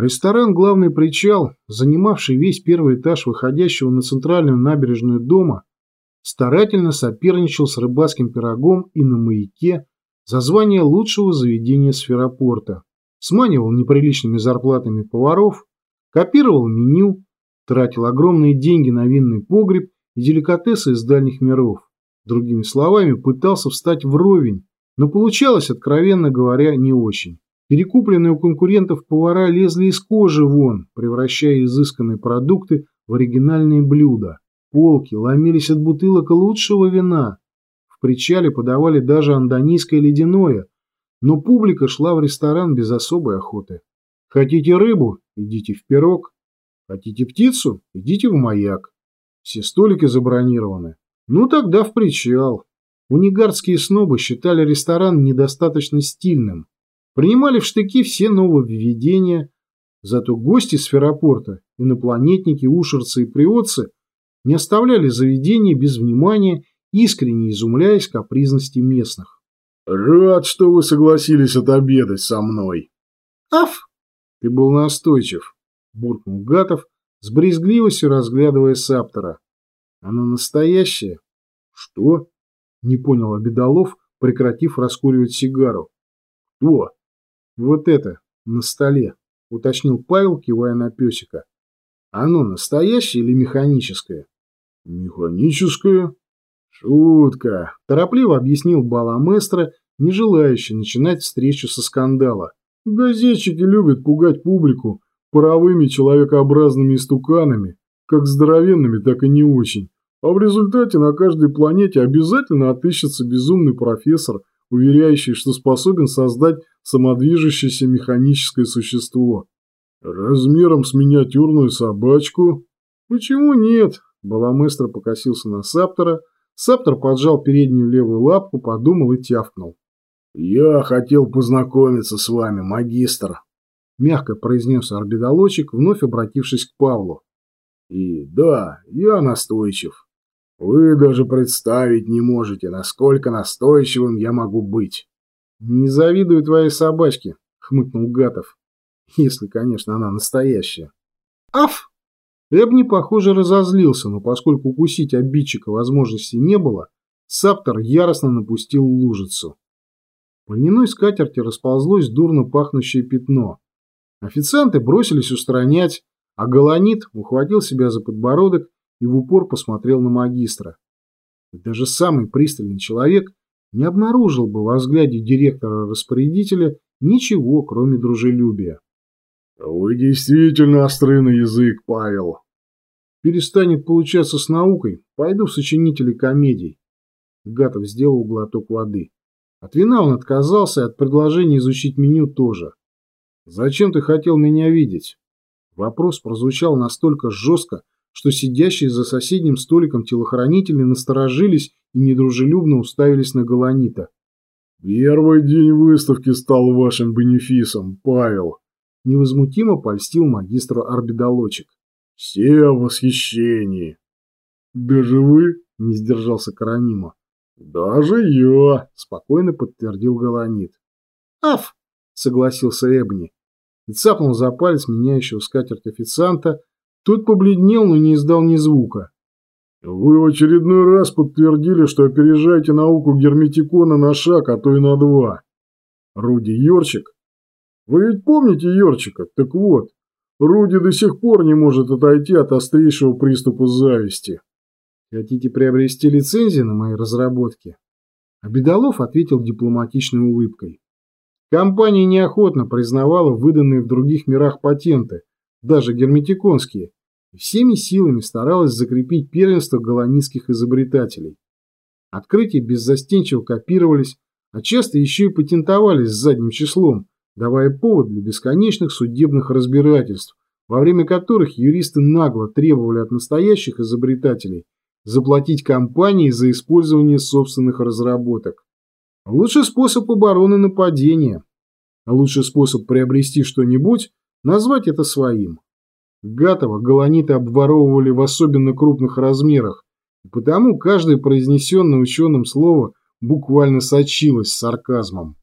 Ресторан «Главный причал», занимавший весь первый этаж выходящего на центральную набережную дома, старательно соперничал с рыбацким пирогом и на маяке за звание лучшего заведения сферопорта, сманивал неприличными зарплатами поваров, копировал меню, тратил огромные деньги на винный погреб и деликатесы из дальних миров. Другими словами, пытался встать вровень, но получалось, откровенно говоря, не очень. Перекупленные у конкурентов повара лезли из кожи вон, превращая изысканные продукты в оригинальные блюда. Полки ломились от бутылок лучшего вина. В причале подавали даже андонийское ледяное, но публика шла в ресторан без особой охоты. Хотите рыбу? Идите в пирог. Хотите птицу? Идите в маяк. Все столики забронированы. Ну тогда в причал. Унигардские снобы считали ресторан недостаточно стильным, Принимали в штыки все нововведения, зато гости с ферропорта, инопланетники, ушерцы и приотцы не оставляли заведения без внимания, искренне изумляясь капризности местных. «Рад, что вы согласились отобедать со мной». «Аф!» «Ты был настойчив», – буркнул Гатов, с брезгливостью разглядывая Саптора. «Оно настоящее?» «Что?» – не понял Обедолов, прекратив раскуривать сигару. «Кто?» «Вот это, на столе», — уточнил Павел, кивая на песика. «Оно настоящее или механическое?» «Механическое?» «Шутка», — торопливо объяснил Баламестро, не желающий начинать встречу со скандала. «Газетчики любят пугать публику паровыми человекообразными истуканами, как здоровенными, так и не очень. А в результате на каждой планете обязательно отыщется безумный профессор, уверяющий, что способен создать самодвижущееся механическое существо. Размером с миниатюрную собачку? Почему нет? Баламестро покосился на Саптора. Саптор поджал переднюю левую лапку, подумал и тявкнул. «Я хотел познакомиться с вами, магистр», – мягко произнес орбидолочек, вновь обратившись к Павлу. «И да, я настойчив. Вы даже представить не можете, насколько настойчивым я могу быть. Не завидую твоей собачке, хмыкнул Гатов. Если, конечно, она настоящая. Аф! Эбни, похоже, разозлился, но поскольку укусить обидчика возможности не было, Саптор яростно напустил лужицу. По льняной скатерти расползлось дурно пахнущее пятно. Официанты бросились устранять, а Галанит ухватил себя за подбородок и в упор посмотрел на магистра. И даже самый пристальный человек не обнаружил бы во взгляде директора-распорядителя ничего, кроме дружелюбия. «Вы действительно острый на язык, Павел!» «Перестанет получаться с наукой, пойду в сочинители комедий». Гатов сделал глоток воды. От вина он отказался, от предложения изучить меню тоже. «Зачем ты хотел меня видеть?» Вопрос прозвучал настолько жестко, что сидящие за соседним столиком телохранители насторожились и недружелюбно уставились на Галанита. «Первый день выставки стал вашим бенефисом, Павел», – невозмутимо польстил магистр орбидолочек. «Все в восхищении». «Даже вы?» – не сдержался Каранима. «Даже я», – спокойно подтвердил Галанит. «Аф!» – согласился Эбни и цапнул за палец меняющего скатерть официанта, тот побледнел, но не издал ни звука. «Вы в очередной раз подтвердили, что опережаете науку герметикона на шаг, а то и на два. Руди Йорчик? Вы ведь помните Йорчика? Так вот, Руди до сих пор не может отойти от острейшего приступа зависти». «Хотите приобрести лицензию на мои разработки?» Абедалов ответил дипломатичной улыбкой. Компания неохотно признавала выданные в других мирах патенты, даже герметиконские, всеми силами старалась закрепить первенство голландских изобретателей. Открытия беззастенчиво копировались, а часто еще и патентовались с задним числом, давая повод для бесконечных судебных разбирательств, во время которых юристы нагло требовали от настоящих изобретателей заплатить компании за использование собственных разработок. Лучший способ обороны нападения. Лучший способ приобрести что-нибудь назвать это своим. Гатова галаниты обворовывали в особенно крупных размерах, и потому каждое произнесенное ученым слово буквально сочилось сарказмом.